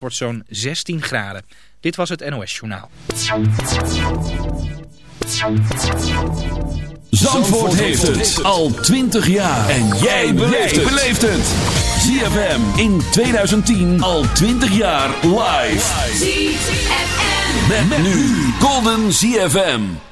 wordt zo'n 16 graden. Dit was het NOS Journaal. Zandvoort heeft het al 20 jaar. En jij beleeft het. ZFM in 2010 al 20 jaar live. ZFM. Met, nu Golden ZFM.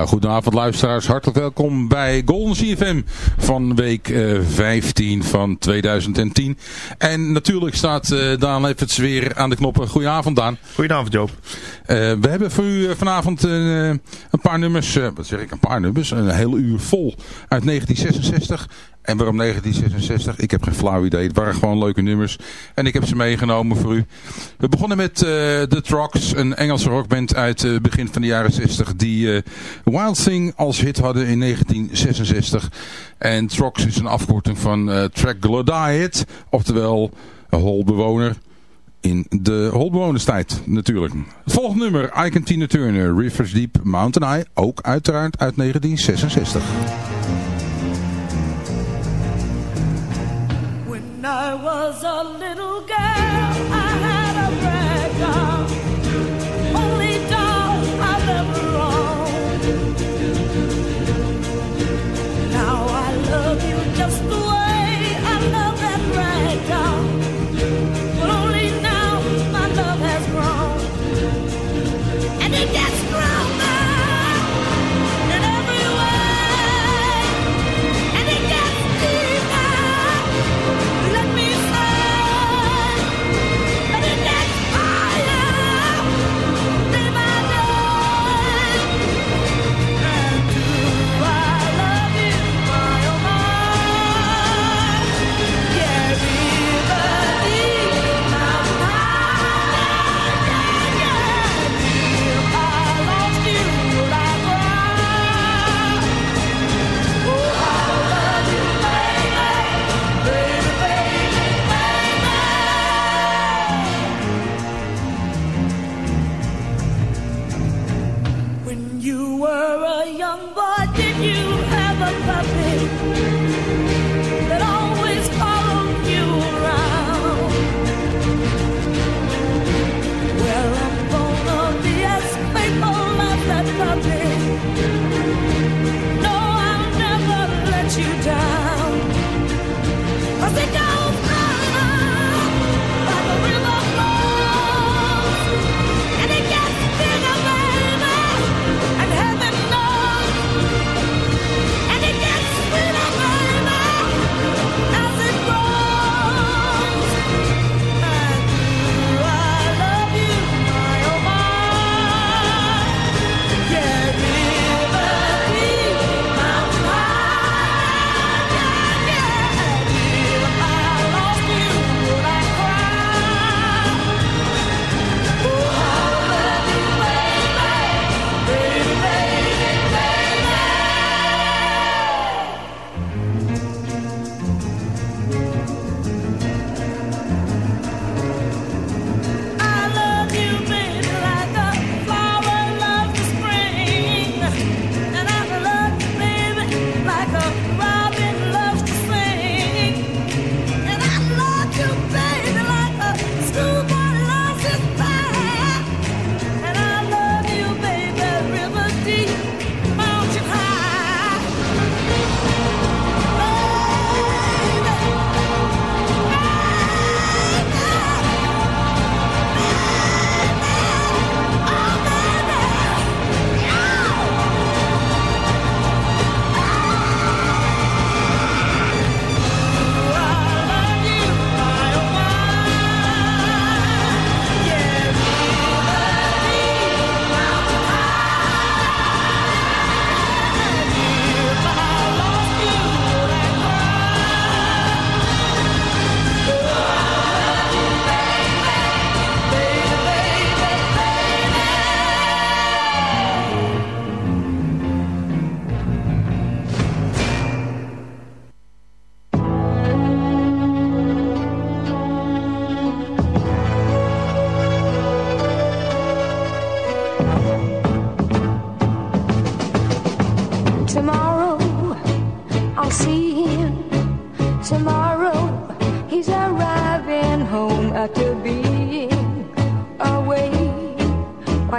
Ja, goedenavond luisteraars. Hartelijk welkom bij Golden CFM van week eh, 15 van 2010. En natuurlijk staat eh, Daan Leffers weer aan de knoppen. Goedenavond Daan. Goedenavond Joop. Eh, we hebben voor u eh, vanavond eh, een paar nummers, eh, wat zeg ik, een paar nummers, een hele uur vol uit 1966. En waarom 1966? Ik heb geen flauw idee. Het waren gewoon leuke nummers. En ik heb ze meegenomen voor u. We begonnen met eh The Trucks, een Engelse rockband uit het begin van de jaren 60. Die eh, Wild Thing als hit hadden in 1966. En Trucks is een afkorting van eh Troglodyte. Oftewel holbewoner in de holbewonerstijd natuurlijk. Het volgende nummer, en Tina Turner, Rivers Deep, Mountain Eye, ook uiteraard uit 1966. I was a little girl, I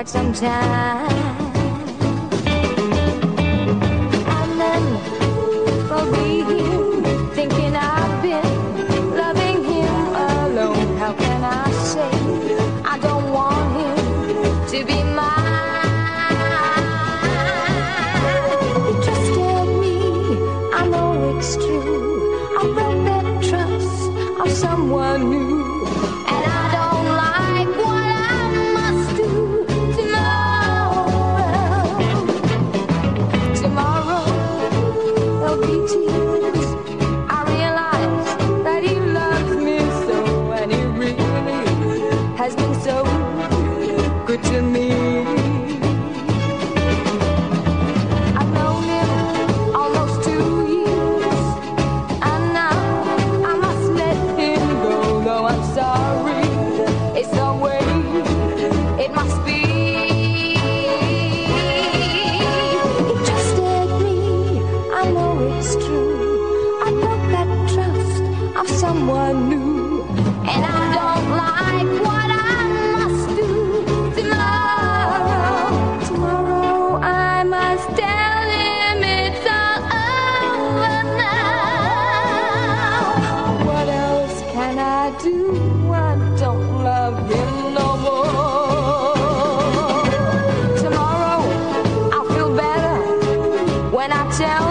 quite some when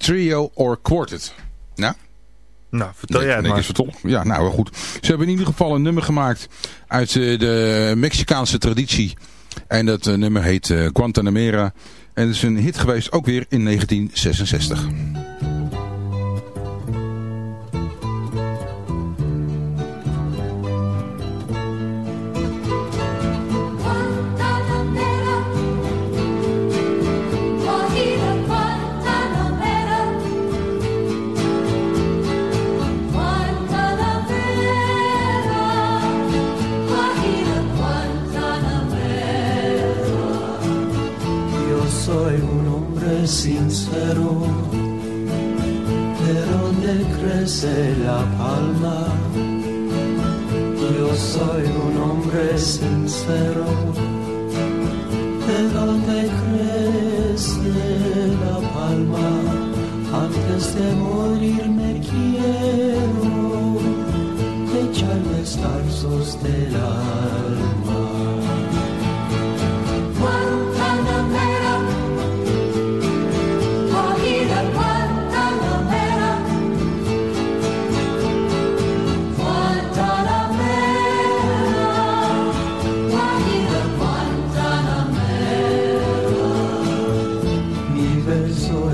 Trio or Quartet. Nou? Nou, vertel jij het maar. Vertol. Ja, nou goed. Ze hebben in ieder geval een nummer gemaakt uit uh, de Mexicaanse traditie. En dat uh, nummer heet uh, Guantanamera. En het is een hit geweest ook weer in 1966. La palma. Yo soy un hombre sincero, de donde crece la palma. Antes de morir me quiero echar los tarzos del alma.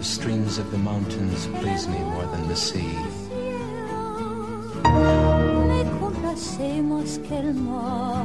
The streams of the mountains please me more than the sea. Complacemos que el mar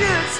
should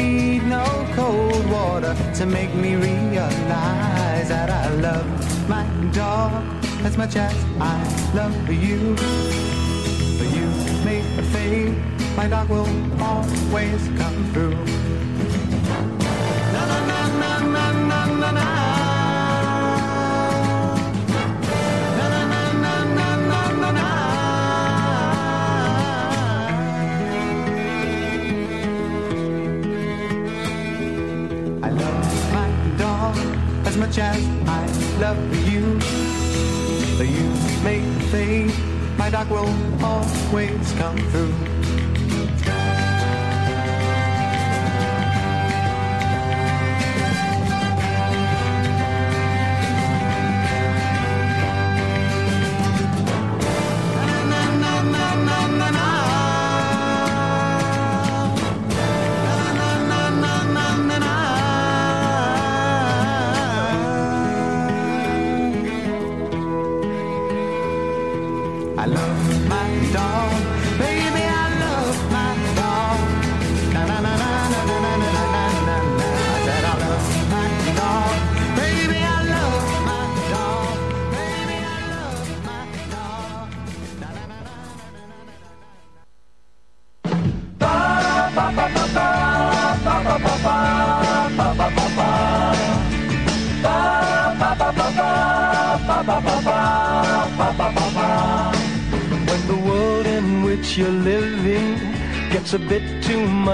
no cold water to make me realize that I love my dog as much as I love you. But you make the fade, my dog will always come through. Na na na na na na. Na as much as I love you. You make fade, my dog will always come through.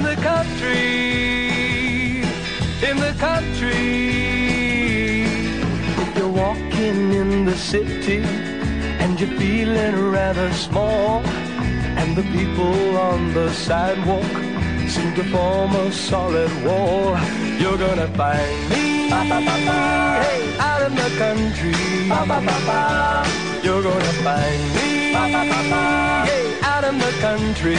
in the country, in the country. If you're walking in the city and you're feeling rather small, and the people on the sidewalk seem to form a solid wall. You're gonna find me hey, out in the country. You're gonna find me hey, out in the country.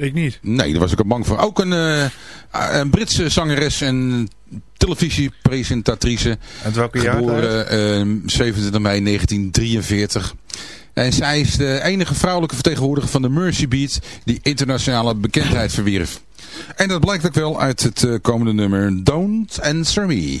Ik niet. Nee, daar was ik er bang voor. Ook een, uh, een Britse zangeres en televisiepresentatrice. En welke jaar? Geboren uh, 27 mei 1943. En zij is de enige vrouwelijke vertegenwoordiger van de Mercy Beat die internationale bekendheid verwierf. En dat blijkt ook wel uit het uh, komende nummer Don't Answer Me.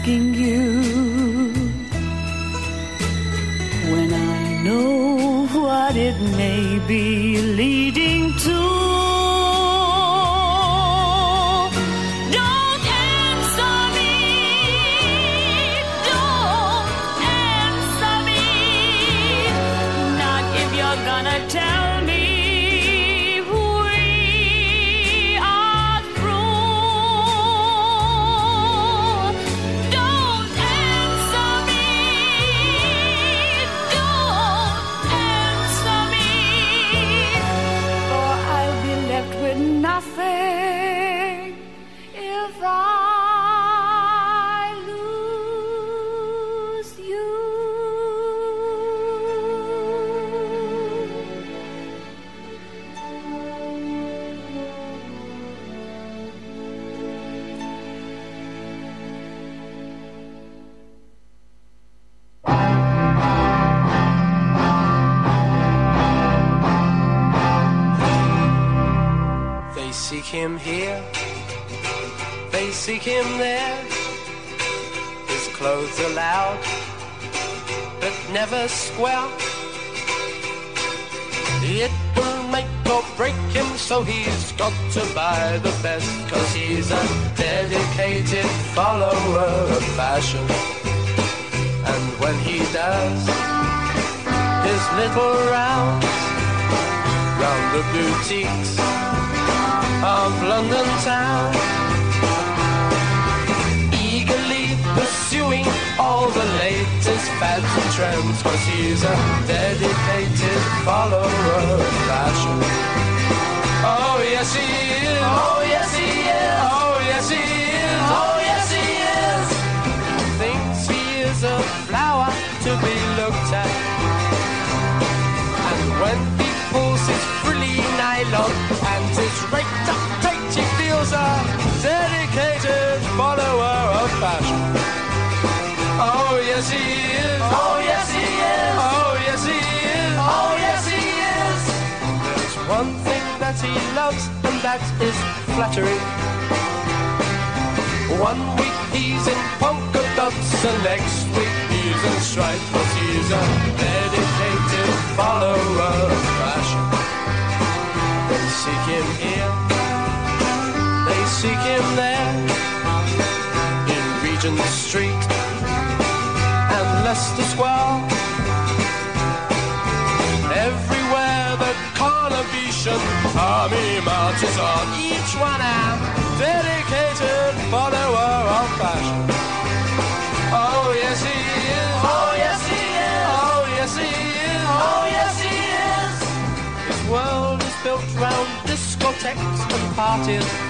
Asking you when I know what it may be the boutiques of London town. Eagerly pursuing all the latest fads and trends, cause he's a dedicated follower of fashion. Oh yes he is. Oh yes he is. Oh yes he is. Oh yes he is. Thinks he is a flower to be yes he is. Oh yes he is. Oh yes he is. Oh yes he is. There's one thing that he loves, and that is flattery. One week he's in polka dots and next week he's in stripes. Cause he's a dedicated follower of fashion. They seek him here, they seek him there. In Regent Street Leicester Square. Everywhere the Carnabetian army marches on, each one a dedicated follower of fashion. Oh yes he is. Oh yes he is. Oh yes he is. Oh yes he is. His world is built round discotheques and parties.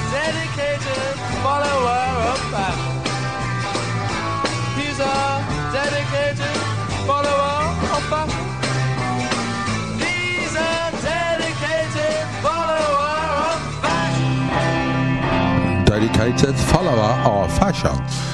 dedicated follower of fashion. He's a dedicated follower of fashion. He's a dedicated follower of fashion. Dedicated follower of fashion.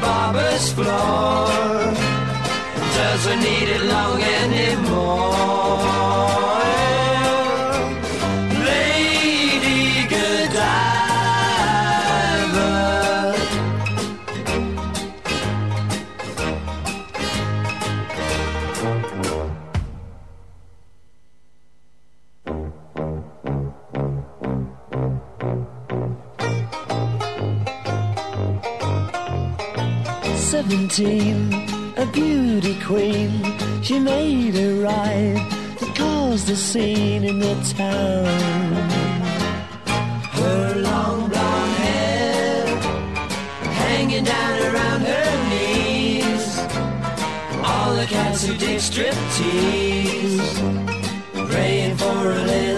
barber's floor doesn't need it long anymore. seventeen, a beauty queen. She made a ride that caused a scene in the town. Her long blonde hair hanging down around her knees. All the cats who did striptease praying for a little.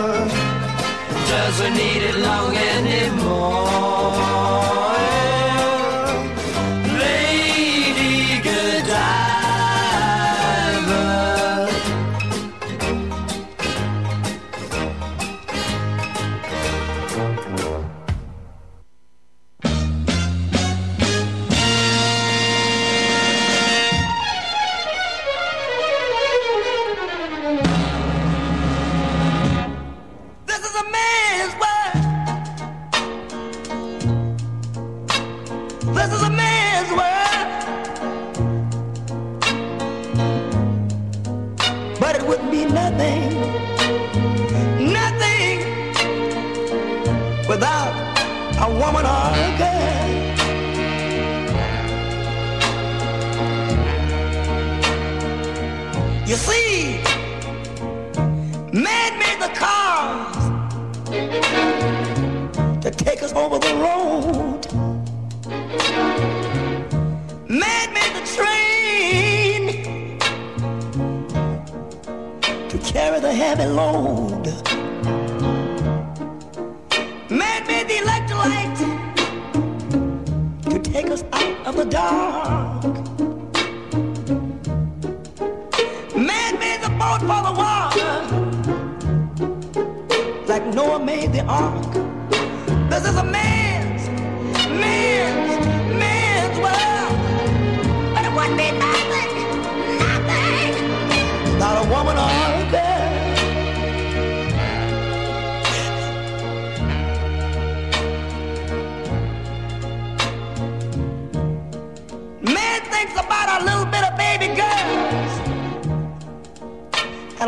doesn't need it long anymore.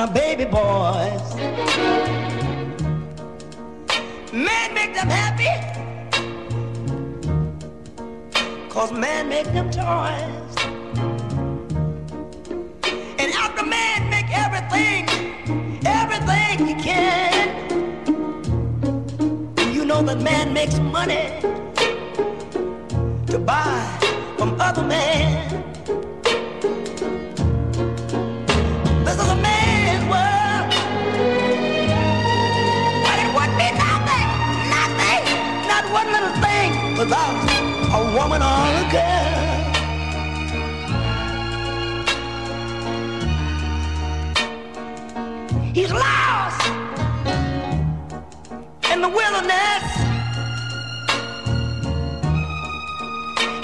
A baby boys. Man make them happy. Cause man make them toys. And after man make everything, everything he can. You know that man makes money to buy without a woman or a girl. He's lost in the wilderness.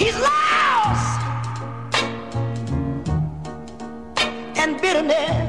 He's lost and bitterness.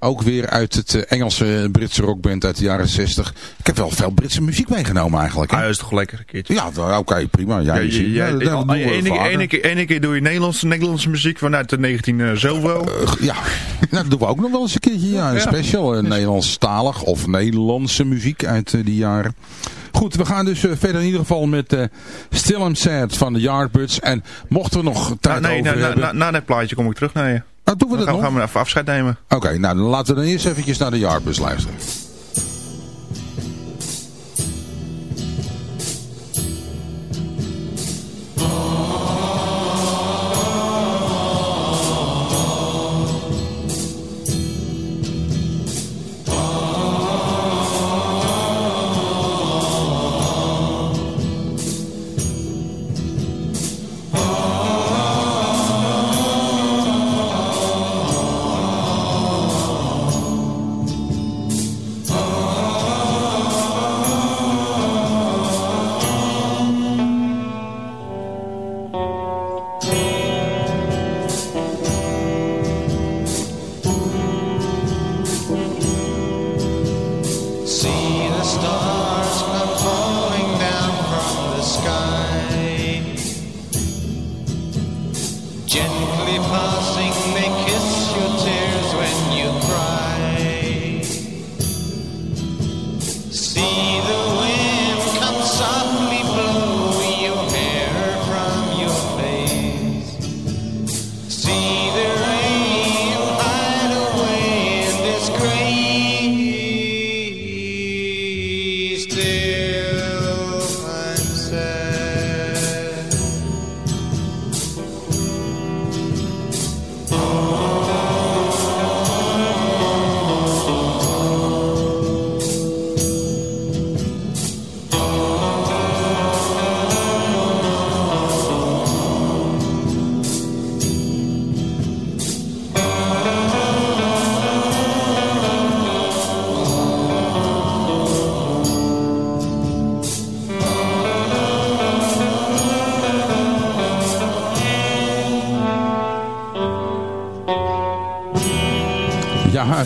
ook weer uit het eh, Engelse Britse rockband uit de jaren 60. Ik heb wel veel Britse muziek meegenomen eigenlijk. Hè? Ah, dat is toch lekker een keertje. Ja, nou, oké, prima. Ja, ja, dat doen we ene, keer, keer, keer doe je Nederlandse, Nederlandse muziek vanuit de 19 eh, zoveel. ja, nou, dat doen we ook nog wel eens een keertje. Ja, een Ja. special. eh, Nederlandstalig of Nederlandse muziek uit eh, die jaren. Goed, we gaan dus verder in ieder geval met eh Still I'm Sad van de Yardbirds. En mochten we nog tijd Nou, nee, over na, na, hebben... na, na dat plaatje kom ik terug naar je. Nou, doen we Dan dat gaan, nog? gaan we even afscheid nemen. Oké, nou dan laten we dan eerst eventjes naar de Yardbirds luisteren.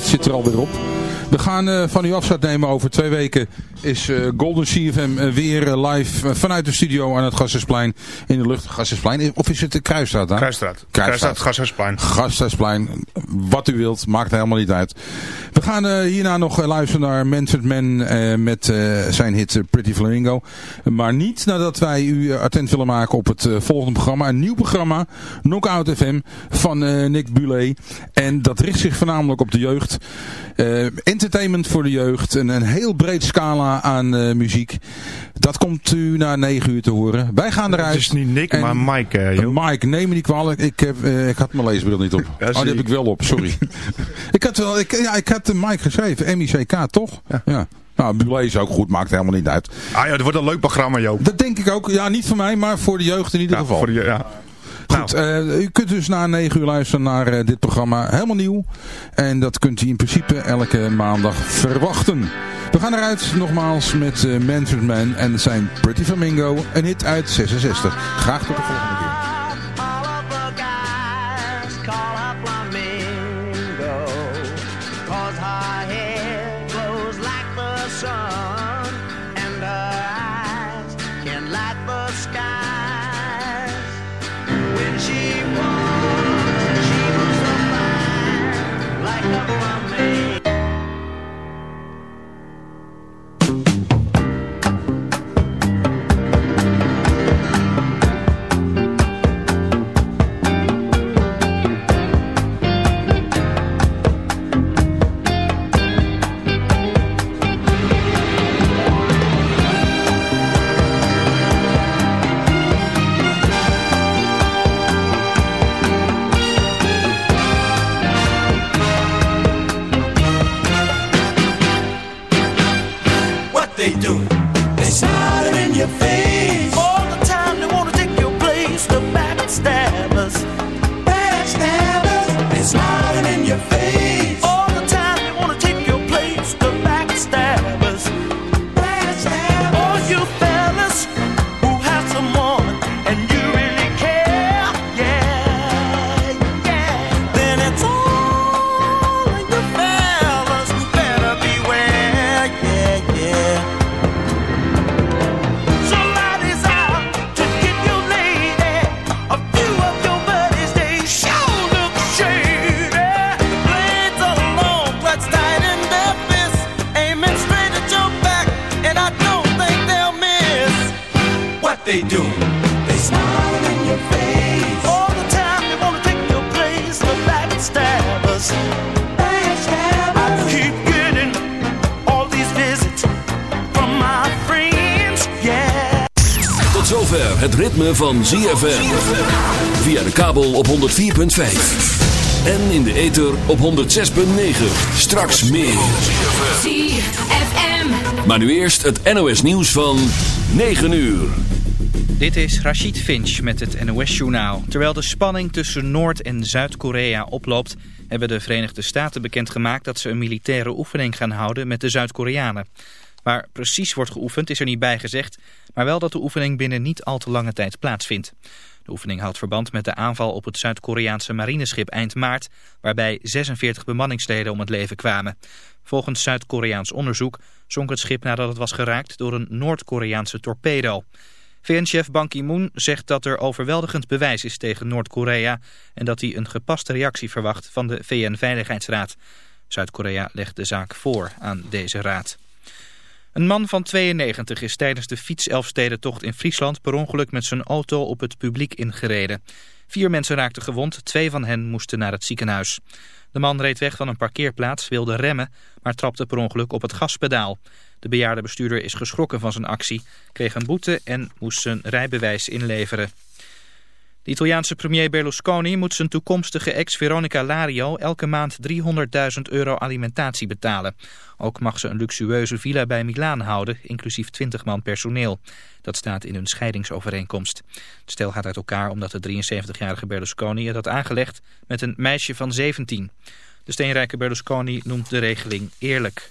Zit er alweer op. We gaan eh, van u afscheid nemen. Over twee weken is eh, Golden CFM eh, weer live vanuit de studio aan het Gassersplein in de lucht. Gassersplein, of is het de Kruisstraat dan? Kruisstraat. Kruisstraat, Gashuisplein. Gasthuisplein, wat u wilt, maakt helemaal niet uit. We gaan eh, hierna nog eh, luisteren naar Manfred Man eh, met zijn hit Pretty Flamingo. Maar niet nadat wij u attent willen maken op het volgende programma. Een nieuw programma, Knockout FM, van Nick Bulet. En dat richt zich voornamelijk op de jeugd. Entertainment voor de jeugd. Een, een heel breed scala aan muziek. Dat komt u na 9 uur te horen. Wij gaan eruit. Het is niet Nick, En- maar Mike. eh. Mike, neem me niet kwalijk. Ik, heb, eh, ik had mijn leesbril niet op. Ja, oh, die heb ik. wel op, sorry. ik had wel, ik, ja, ik had de Mike geschreven. M-I-C-K, toch? Ja. Nou, Bulet is ook goed, maakt helemaal niet uit. Ah ja, dat wordt een leuk programma, Joop. Dat denk ik ook. Ja, niet voor mij, maar voor de jeugd in ieder Ja, geval. voor de, ja. Goed, eh, u kunt dus na 9 uur luisteren naar eh, dit programma. Helemaal nieuw. En dat kunt u in principe elke maandag verwachten. We gaan eruit nogmaals met eh Manfred Man en zijn Pretty Flamingo. Een hit uit 66. Graag tot de volgende keer. Fine Like van ZFM. Via de kabel op 104.5. En in de ether op 106.9. Straks meer. ZFM. Maar nu eerst het NOS nieuws van 9 uur. Dit is Rachid Finch met het NOS-journaal. Terwijl de spanning tussen Noord- en Zuid-Korea oploopt... hebben de Verenigde Staten bekendgemaakt dat ze een militaire oefening gaan houden met de Zuid-Koreanen. Waar precies wordt geoefend is er niet bij gezegd... maar wel dat de oefening binnen niet al te lange tijd plaatsvindt. De oefening houdt verband met de aanval op het Zuid-Koreaanse marineschip eind maart... waarbij 46 bemanningsleden om het leven kwamen. Volgens Zuid-Koreaans onderzoek zonk het schip nadat het was geraakt door een Noord-Koreaanse torpedo. VN-chef Ban Ki-moon zegt dat er overweldigend bewijs is tegen Noord-Korea... en dat hij een gepaste reactie verwacht van de VN-veiligheidsraad. Zuid-Korea legt de zaak voor aan deze raad. Een man van 92 is tijdens de fietselfstedentocht in Friesland per ongeluk met zijn auto op het publiek ingereden. Vier mensen raakten gewond, twee van hen moesten naar het ziekenhuis. De man reed weg van een parkeerplaats, wilde remmen, maar trapte per ongeluk op het gaspedaal. De bejaarde bestuurder is geschrokken van zijn actie, kreeg een boete en moest zijn rijbewijs inleveren. De Italiaanse premier Berlusconi moet zijn toekomstige ex Veronica Lario elke maand 300.000 euro alimentatie betalen. Ook mag ze een luxueuze villa bij Milaan houden, inclusief 20 man personeel. Dat staat in hun scheidingsovereenkomst. Het stel gaat uit elkaar omdat de 73-jarige Berlusconi het had aangelegd met een meisje van 17. De steenrijke Berlusconi noemt de regeling eerlijk.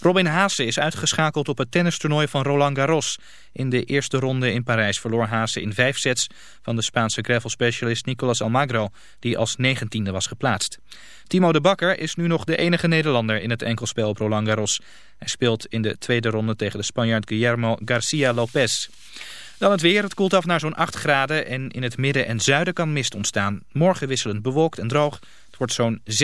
Robin Haase is uitgeschakeld op het tennistoernooi van Roland Garros. In de eerste ronde in Parijs verloor Haase in vijf sets van de Spaanse gravel specialist Nicolas Almagro, die als negentiende was geplaatst. Timo de Bakker is nu nog de enige Nederlander in het enkelspel op Roland Garros. Hij speelt in de tweede ronde tegen de Spanjaard Guillermo Garcia Lopez. Dan het weer. Het koelt af naar zo'n 8 graden en in het midden en zuiden kan mist ontstaan. Morgen wisselend bewolkt en droog. Het wordt zo'n 6